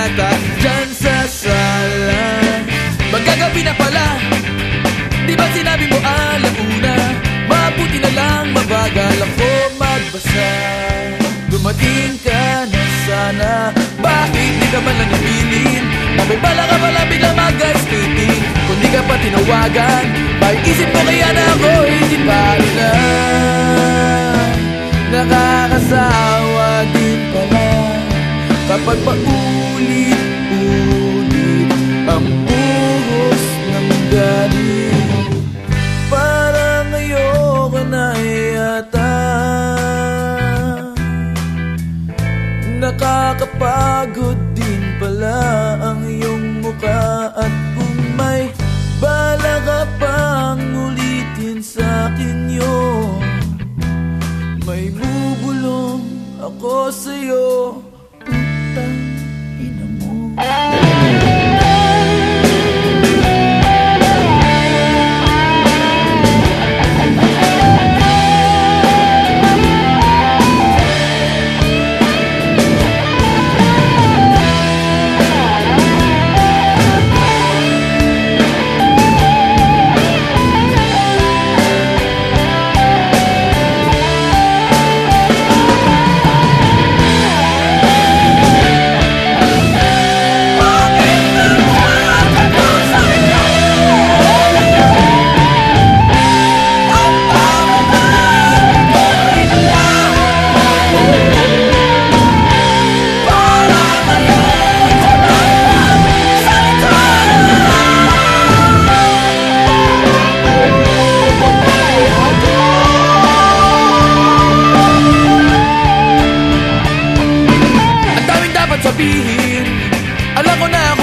yata dyan sa sala Magkagabi na pala Di ba sinabi mo alauna Mabuti na lang mabagal ako magbasa. Dumating ka na sana Bakit di ka man lang napilin pala ka pala bigla mag-sleeping Kung di ka pa tinawagan May isip ko kaya na ako Hindi pa rin na. Nakakasawa din pala. Kapag paulit-ulit Ang buhos ng galing Parang ayoko na yata Nakakapagod din pala ang iyong muka At kung may bala pang ulitin sa akin yun May bubulong ako sa'yo 等。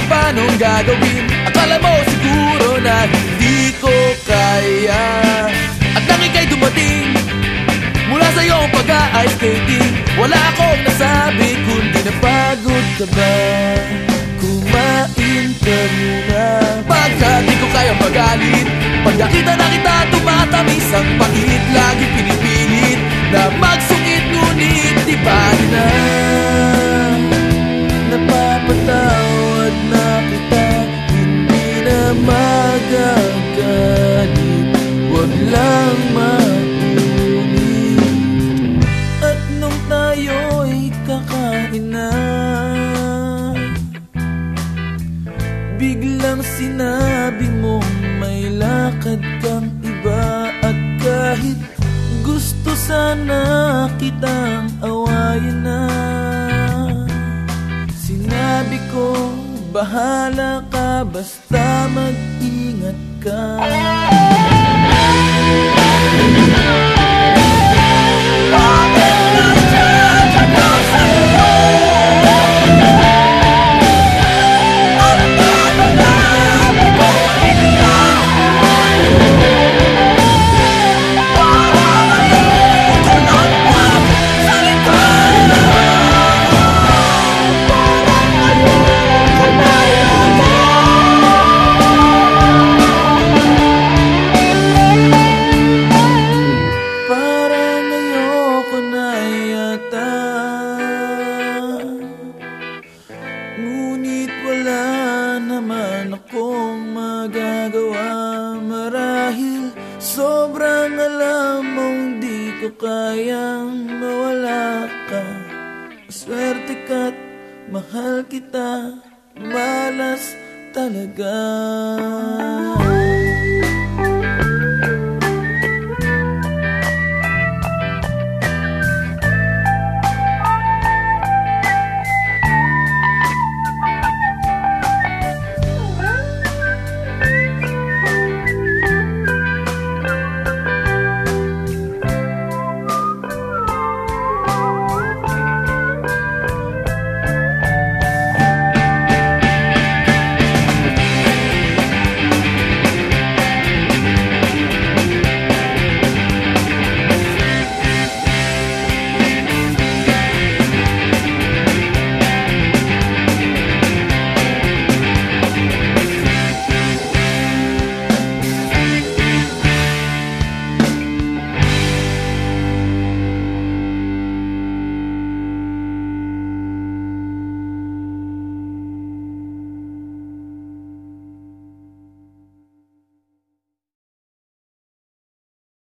Ko na kung paano gagawin? Akala mo siguro na hindi ko kaya. At nang ika'y dumating Mula sa iyong pag-ice skating Wala akong nasabi kundi napagod ka ba? Kumain ka muna. Pagkat di ko kaya magalit Pag na kita tumatamis ang pangit Lagi pinipilit na kakain na. Biglang sinabi mo may lakad kang iba At kahit gusto sana kitang awayin na. Sinabi ko, bahala ka basta mag-ingat ka Ngunit wala naman akong magagawa. Marahil sobrang alam mong di ko kayang mawala ka. Swerte ka't mahal kita. Malas talaga